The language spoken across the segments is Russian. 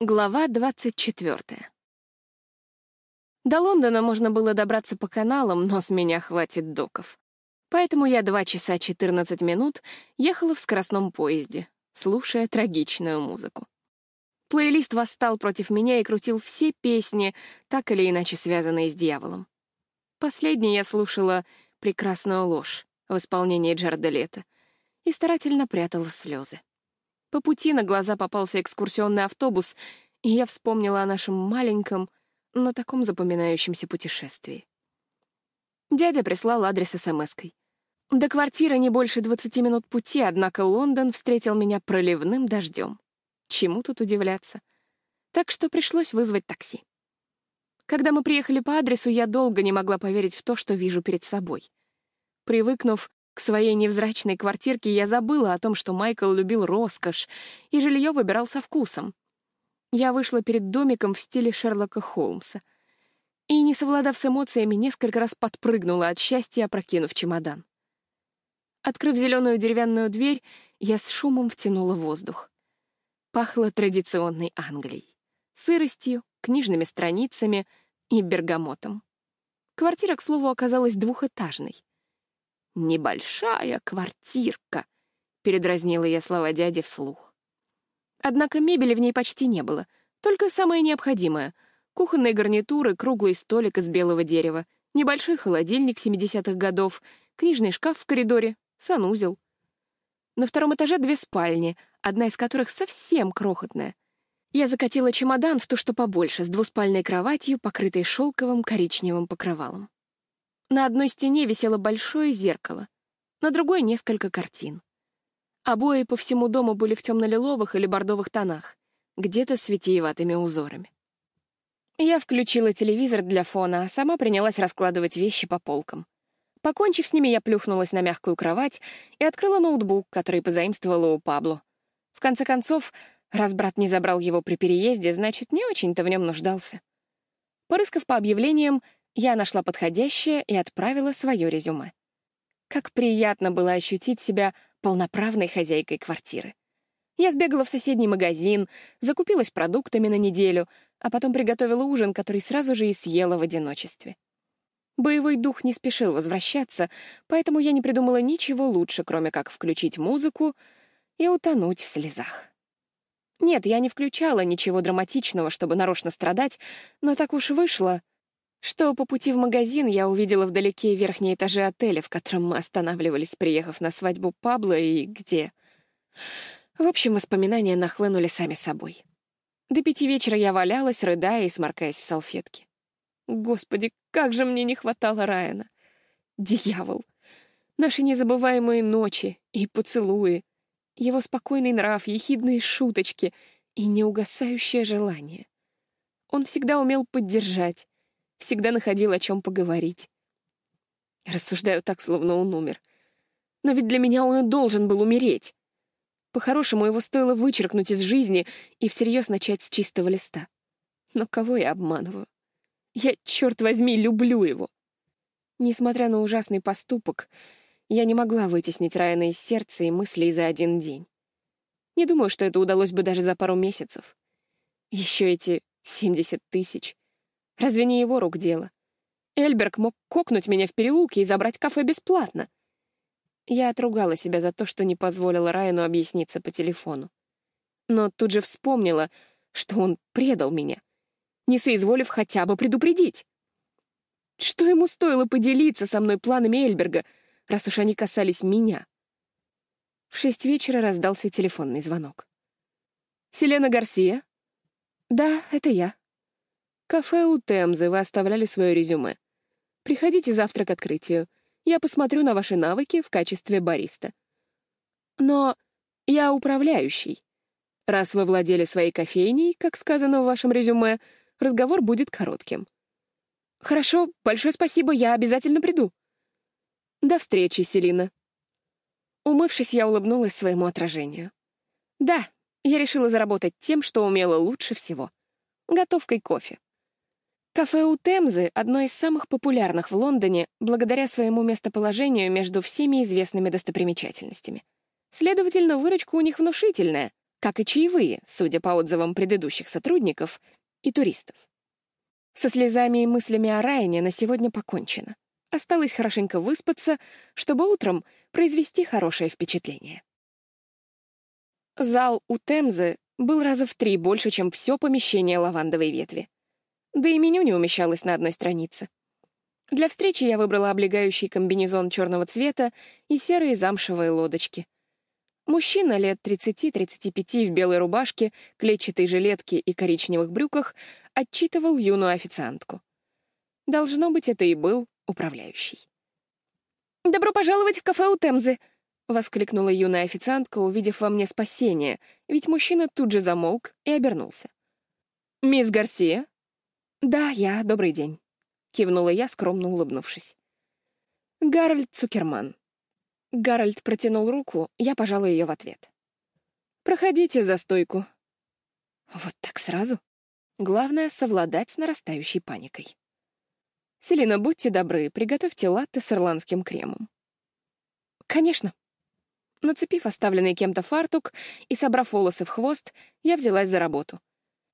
Глава 24. До Лондона можно было добраться по каналам, но с меня хватит доков. Поэтому я два часа 14 минут ехала в скоростном поезде, слушая трагичную музыку. Плейлист восстал против меня и крутил все песни, так или иначе связанные с дьяволом. Последней я слушала «Прекрасную ложь» в исполнении Джарда Лето и старательно прятала слезы. По пути на глаза попался экскурсионный автобус, и я вспомнила о нашем маленьком, но таком запоминающемся путешествии. Дядя прислал адрес смс-кой. До квартиры не больше 20 минут пути, однако Лондон встретил меня проливным дождем. Чему тут удивляться? Так что пришлось вызвать такси. Когда мы приехали по адресу, я долго не могла поверить в то, что вижу перед собой. Привыкнув к своей невзрачной квартирке я забыла о том, что Майкл любил роскошь, и жилье выбирал со вкусом. Я вышла перед домиком в стиле Шерлока Холмса. И, не совладав с эмоциями, несколько раз подпрыгнула от счастья, опрокинув чемодан. Открыв зеленую деревянную дверь, я с шумом втянула воздух. Пахло традиционной Англией. Сыростью, книжными страницами и бергамотом. Квартира, к слову, оказалась двухэтажной. «Небольшая квартирка», — передразнила я слова дяди вслух. Однако мебели в ней почти не было, только самое необходимое — кухонные гарнитуры, круглый столик из белого дерева, небольшой холодильник 70-х годов, книжный шкаф в коридоре, санузел. На втором этаже две спальни, одна из которых совсем крохотная. Я закатила чемодан в ту, что побольше, с двуспальной кроватью, покрытой шелковым коричневым покрывалом. На одной стене висело большое зеркало, на другой — несколько картин. Обои по всему дому были в темно-лиловых или бордовых тонах, где-то с витиеватыми узорами. Я включила телевизор для фона, а сама принялась раскладывать вещи по полкам. Покончив с ними, я плюхнулась на мягкую кровать и открыла ноутбук, который позаимствовала у Пабло. В конце концов, раз брат не забрал его при переезде, значит, не очень-то в нем нуждался. Порыскав по объявлениям, я нашла подходящее и отправила свое резюме. Как приятно было ощутить себя полноправной хозяйкой квартиры. Я сбегала в соседний магазин, закупилась продуктами на неделю, а потом приготовила ужин, который сразу же и съела в одиночестве. Боевой дух не спешил возвращаться, поэтому я не придумала ничего лучше, кроме как включить музыку и утонуть в слезах. Нет, я не включала ничего драматичного, чтобы нарочно страдать, но так уж вышло, что по пути в магазин я увидела вдалеке верхние этажи отеля, в котором мы останавливались, приехав на свадьбу Пабло, и где... В общем, воспоминания нахлынули сами собой. До пяти вечера я валялась, рыдая и сморкаясь в салфетке. Господи, как же мне не хватало Райана! Дьявол! Наши незабываемые ночи и поцелуи, его спокойный нрав, ехидные шуточки и неугасающее желание. Он всегда умел поддержать, всегда находил о чем поговорить. Рассуждаю так, словно он умер. Но ведь для меня он и должен был умереть. По-хорошему, его стоило вычеркнуть из жизни и всерьез начать с чистого листа. Но кого я обманываю? Я, черт возьми, люблю его. Несмотря на ужасный поступок, я не могла вытеснить Райана из сердца и мыслей за один день. Не думаю, что это удалось бы даже за пару месяцев. Еще эти 70 тысяч. Разве не его рук дело? Эльберг мог кокнуть меня в переулке и забрать кафе бесплатно. Я отругала себя за то, что не позволила Райану объясниться по телефону. Но тут же вспомнила, что он предал меня, не соизволив хотя бы предупредить. Что ему стоило поделиться со мной планами Эльберга, раз уж они касались меня? В шесть вечера раздался телефонный звонок. «Селена Гарсия?» «Да, это я», Кафе у Темзы вы оставляли свое резюме. Приходите завтра к открытию. Я посмотрю на ваши навыки в качестве бариста. Но я управляющий. Раз вы владели своей кофейней, как сказано в вашем резюме, разговор будет коротким. Хорошо, большое спасибо, я обязательно приду. До встречи, Селина. Умывшись, я улыбнулась своему отражению. Да, я решила заработать тем, что умела лучше всего — готовкой кофе. Кафе у Темзы — одно из самых популярных в Лондоне благодаря своему местоположению между всеми известными достопримечательностями. Следовательно, выручка у них внушительная, Как и чаевые, судя по отзывам предыдущих сотрудников и туристов. Со слезами и мыслями о Райане на сегодня покончено. Осталось хорошенько выспаться, чтобы утром произвести хорошее впечатление. Зал у Темзы был раза в три больше, чем все помещение лавандовой ветви. Да и меню не умещалось на одной странице. Для встречи я выбрала облегающий комбинезон черного цвета и серые замшевые лодочки. Мужчина лет 30-35 в белой рубашке, клетчатой жилетке и коричневых брюках отчитывал юную официантку. Должно быть, это и был управляющий. «Добро пожаловать в кафе у Темзы!» — воскликнула юная официантка, увидев во мне спасение, ведь мужчина тут же замолк и обернулся. «Мисс Гарсия?» «Да, я. Добрый день», — кивнула я, скромно улыбнувшись. «Гарольд Цукерман». Гарольд протянул руку, я пожала ее в ответ. «Проходите за стойку». Вот так сразу. Главное — совладать с нарастающей паникой. «Селина, будьте добры, приготовьте латте с ирландским кремом». «Конечно», Нацепив оставленный кем-то фартук и собрав волосы в хвост, я взялась за работу.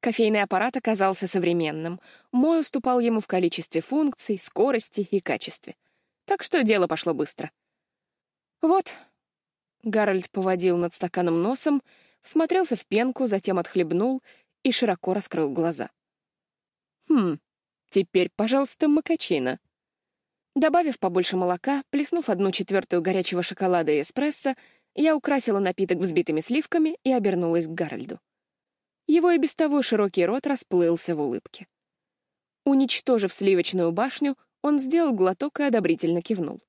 Кофейный аппарат оказался современным. Мой уступал ему в количестве функций, скорости и качестве. Так что дело пошло быстро. «Вот». Гарольд поводил над стаканом носом, всмотрелся в пенку, затем отхлебнул и широко раскрыл глаза. «Хм, теперь, пожалуйста, макачина». Добавив побольше молока, плеснув одну четвертую горячего шоколада и эспрессо, я украсила напиток взбитыми сливками и обернулась к Гарольду. Его и без того широкий рот расплылся в улыбке. Уничтожив сливочную башню, он сделал глоток и одобрительно кивнул.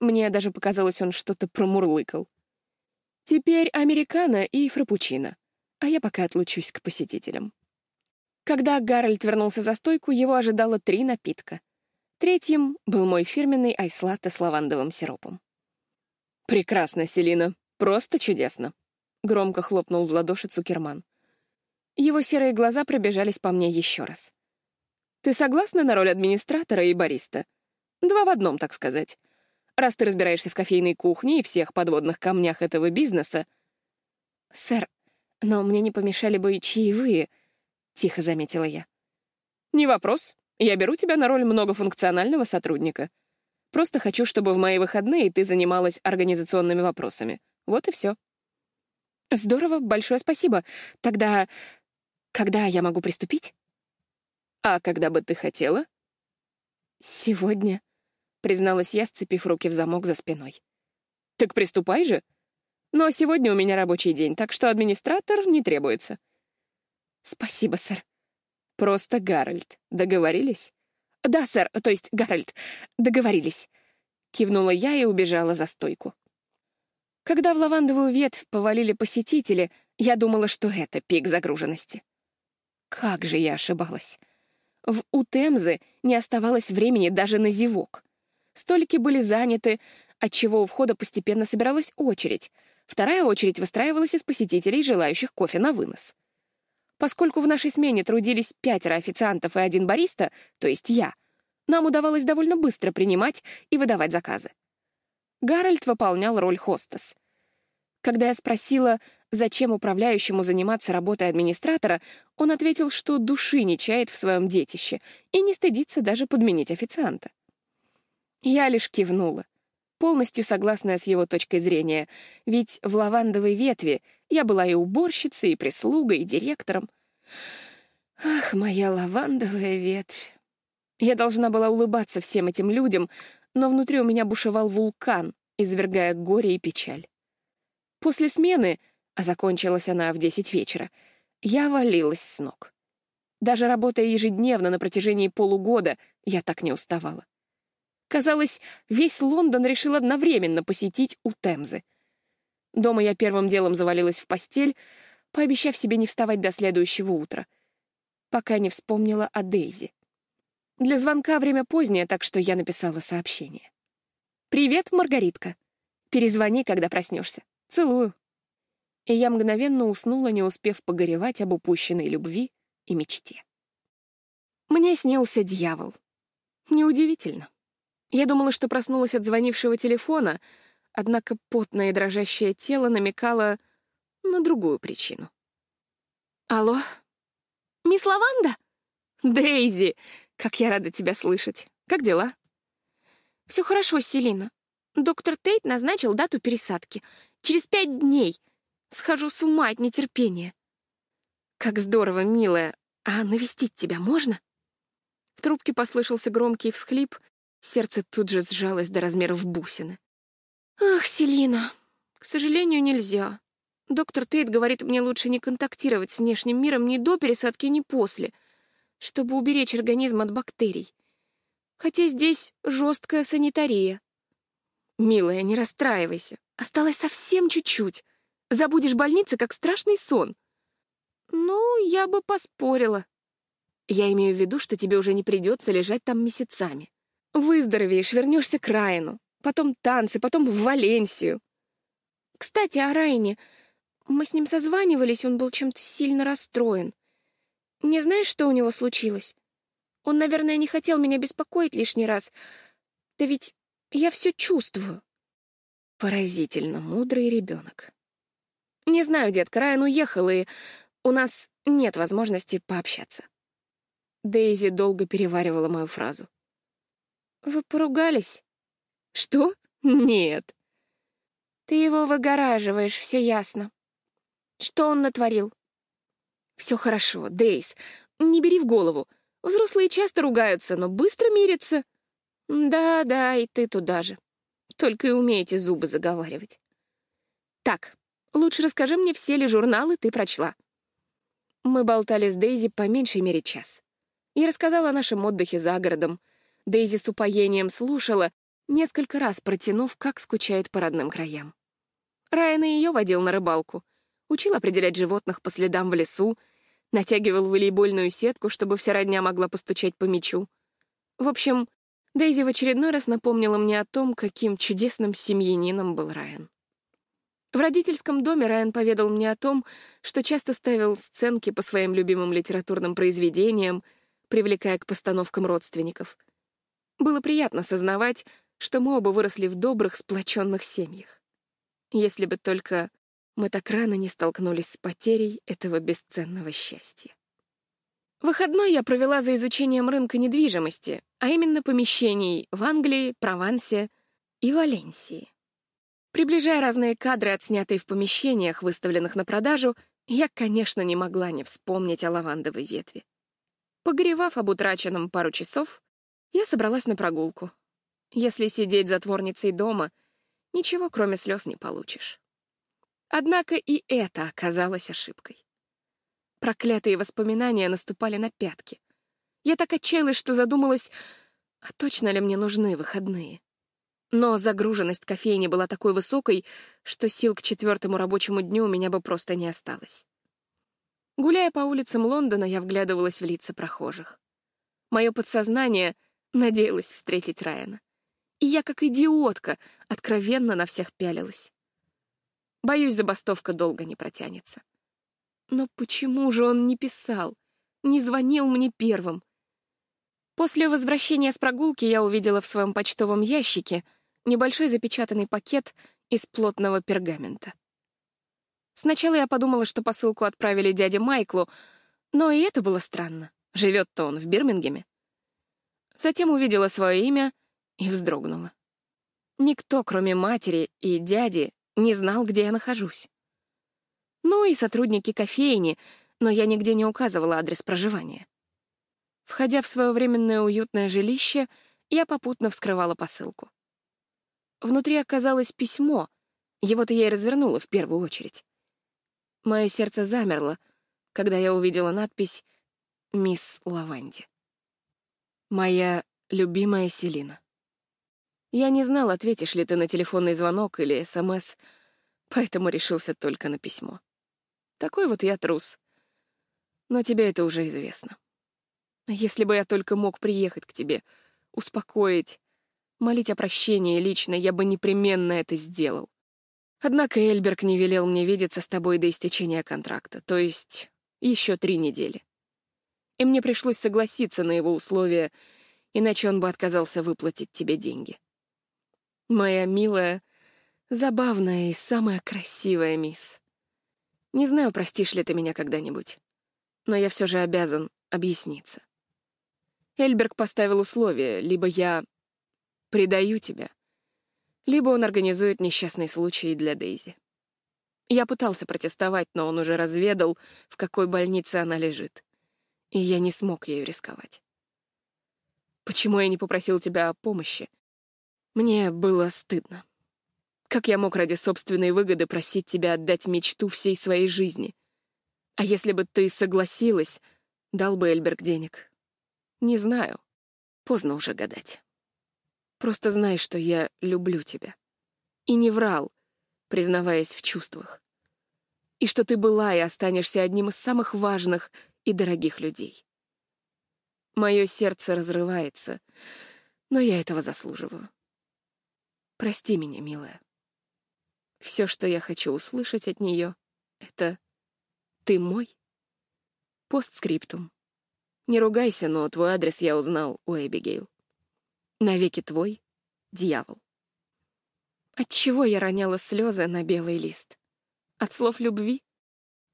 Мне даже показалось, он что-то промурлыкал. Теперь американо и фрапучино, а я пока отлучусь к посетителям. Когда Гарольд вернулся за стойку, его ожидало три напитка — Третьим был мой фирменный айслатте с лавандовым сиропом. «Прекрасно, Селина. Просто чудесно!» — громко хлопнул в ладоши Цукерман. Его серые глаза пробежались по мне еще раз. «Ты согласна на роль администратора и бариста? Два в одном, так сказать. Раз ты разбираешься в кофейной кухне и всех подводных камнях этого бизнеса...» «Сэр, но мне не помешали бы и чаевые», — тихо заметила я. «Не вопрос. Я беру тебя на роль многофункционального сотрудника. Просто хочу, чтобы в мои выходные ты занималась организационными вопросами. Вот и все. Здорово, большое спасибо. Тогда... Когда я могу приступить? А когда бы ты хотела? Сегодня, призналась я, сцепив руки в замок за спиной. Так приступай же. Но сегодня у меня рабочий день, так что администратор не требуется. Спасибо, сэр. Просто Гарольд. Договорились? Да, сэр, то есть Гарольд. Договорились. Кивнула я и убежала за стойку. Когда в лавандовую ветвь повалили посетители, я думала, что это пик загруженности. Как же я ошибалась. В Утемзы не оставалось времени даже на зевок. Столики были заняты, отчего у входа постепенно собиралась очередь. Вторая очередь выстраивалась из посетителей, желающих кофе на вынос. Поскольку в нашей смене трудились пятеро официантов и один бариста, то есть я, нам удавалось довольно быстро принимать и выдавать заказы. Гарольд выполнял роль хостес. Когда я спросила, зачем управляющему заниматься работой администратора, он ответил, что души не чает в своем детище и не стыдится даже подменить официанта. Я лишь кивнула, полностью согласная с его точкой зрения, ведь в лавандовой ветви я была и уборщицей, и прислугой, и директором. Ах, моя лавандовая ветвь. Я должна была улыбаться всем этим людям, но внутри у меня бушевал вулкан, извергая горе и печаль. После смены, а закончилась она в десять вечера, я валилась с ног. Даже работая ежедневно на протяжении полугода, я так не уставала. Казалось, весь Лондон решил одновременно посетить у Темзы — Дома я первым делом завалилась в постель, пообещав себе не вставать до следующего утра, пока не вспомнила о Дейзи. Для звонка время позднее, так что я написала сообщение. «Привет, Маргаритка. Перезвони, когда проснешься. Целую». И я мгновенно уснула, не успев погоревать об упущенной любви и мечте. Мне снился дьявол. Неудивительно. Я думала, что проснулась от звонившего телефона — Однако потное дрожащее тело намекало на другую причину. Алло? Мисс Лаванда? Дейзи! Как я рада тебя слышать. Как дела? Все хорошо, Селина. Доктор Тейт назначил дату пересадки. Через пять дней. Схожу с ума от нетерпения. Как здорово, милая. А навестить тебя можно? В трубке послышался громкий всхлип, сердце тут же сжалось до размеров бусины. Ах, Селина, к сожалению, нельзя. Доктор Тейт говорит, мне лучше не контактировать с внешним миром ни до пересадки, ни после, чтобы уберечь организм от бактерий. Хотя здесь жесткая санитария. Милая, не расстраивайся. Осталось совсем чуть-чуть. Забудешь больницы, как страшный сон. Ну, я бы поспорила. Я имею в виду, что тебе уже не придется лежать там месяцами. Выздоровеешь, вернешься к Райану. Потом танцы, потом в Валенсию. Кстати, о Райане. Мы с ним созванивались, он был чем-то сильно расстроен. Не знаешь, что у него случилось? Он, наверное, не хотел меня беспокоить лишний раз. Да ведь я все чувствую. Поразительно мудрый ребенок. Не знаю, детка, Райан уехал, и у нас нет возможности пообщаться. Дейзи долго переваривала мою фразу. «Вы поругались?» «Что? Нет». «Ты его выгораживаешь, все ясно. Что он натворил? Все хорошо, Дейс, не бери в голову. Взрослые часто ругаются, но быстро мирятся. Да-да, и ты туда же. Только и умеете зубы заговаривать. Так, лучше расскажи мне, все ли журналы ты прочла. Мы болтали с Дейзи по меньшей мере час. Я рассказала о нашем отдыхе за городом. Дейзи с упоением слушала, несколько раз протянув, как скучает по родным краям. Райан и ее водил на рыбалку — учил определять животных по следам в лесу, натягивал волейбольную сетку, чтобы вся родня могла постучать по мячу. В общем, Дейзи в очередной раз напомнила мне о том, каким чудесным семьянином был Райан. В родительском доме Райан поведал мне о том, что часто ставил сценки по своим любимым литературным произведениям, привлекая к постановкам родственников. Было приятно сознавать, что мы оба выросли в добрых, сплоченных семьях. Если бы только мы так рано не столкнулись с потерей этого бесценного счастья. Выходной я провела за изучением рынка недвижимости, а именно помещений в Англии, Провансе и Валенсии. Приближая разные кадры, отснятые в помещениях, выставленных на продажу, я, конечно, не могла не вспомнить о лавандовой ветви. Погревав об утраченном пару часов, я собралась на прогулку. Если сидеть затворницей дома, ничего кроме слез не получишь. Однако и это оказалось ошибкой. Проклятые воспоминания наступали на пятки. Я так отчаялась, что задумалась, а точно ли мне нужны выходные? Но загруженность кофейни была такой высокой, что сил к четвертому рабочему дню у меня бы просто не осталось. Гуляя по улицам Лондона, я вглядывалась в лица прохожих. Мое подсознание надеялось встретить Райана. И я, как идиотка, откровенно на всех пялилась. Боюсь, забастовка долго не протянется. Но почему же он не писал? Не звонил мне первым? После возвращения с прогулки я увидела в своем почтовом ящике небольшой запечатанный пакет из плотного пергамента. Сначала я подумала, что посылку отправили дяде Майклу, но и это было странно. Живет-то он в Бирмингеме. Затем увидела свое имя и вздрогнула. Никто, кроме матери и дяди, не знал, где я нахожусь. Ну и сотрудники кофейни, но я нигде не указывала адрес проживания. Входя в свое временное уютное жилище, я попутно вскрывала посылку. Внутри оказалось письмо, его-то я и развернула в первую очередь. Мое сердце замерло, когда я увидела надпись «Мисс Лаванди». Моя любимая Селина. Я не знал, ответишь ли ты на телефонный звонок или СМС, поэтому решился только на письмо. Такой вот я трус. Но тебе это уже известно. Если бы я только мог приехать к тебе, успокоить, молить о прощении лично, я бы непременно это сделал. Однако Эльберг не велел мне видеться с тобой до истечения контракта, то есть еще три недели. И мне пришлось согласиться на его условия, иначе он бы отказался выплатить тебе деньги. Моя милая, забавная и самая красивая мисс. Не знаю, простишь ли ты меня когда-нибудь, но я все же обязан объясниться. Эльберг поставил условие, либо я предаю тебя, либо он организует несчастный случай для Дейзи. Я пытался протестовать, но он уже разведал, в какой больнице она лежит, и я не смог ею рисковать. Почему я не попросил тебя о помощи? Мне было стыдно. Как я мог ради собственной выгоды просить тебя отдать мечту всей своей жизни? А если бы ты согласилась, дал бы Эльберг денег? Не знаю. Поздно уже гадать. Просто знай, что я люблю тебя. И не врал, признаваясь в чувствах. И что ты была и останешься одним из самых важных и дорогих людей. Мое сердце разрывается, но я этого заслуживаю. Прости меня, милая. Все, что я хочу услышать от нее, — это «ты мой». Постскриптум. Не ругайся, но твой адрес я узнал у Эбигейл. Навеки твой, дьявол. Отчего я роняла слезы на белый лист? От слов любви?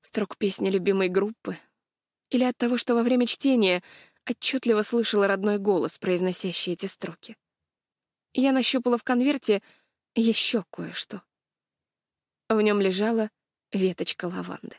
Строк песни любимой группы? Или от того, что во время чтения отчетливо слышала родной голос, произносящий эти строки? Я нащупала в конверте еще кое-что. В нем лежала веточка лаванды.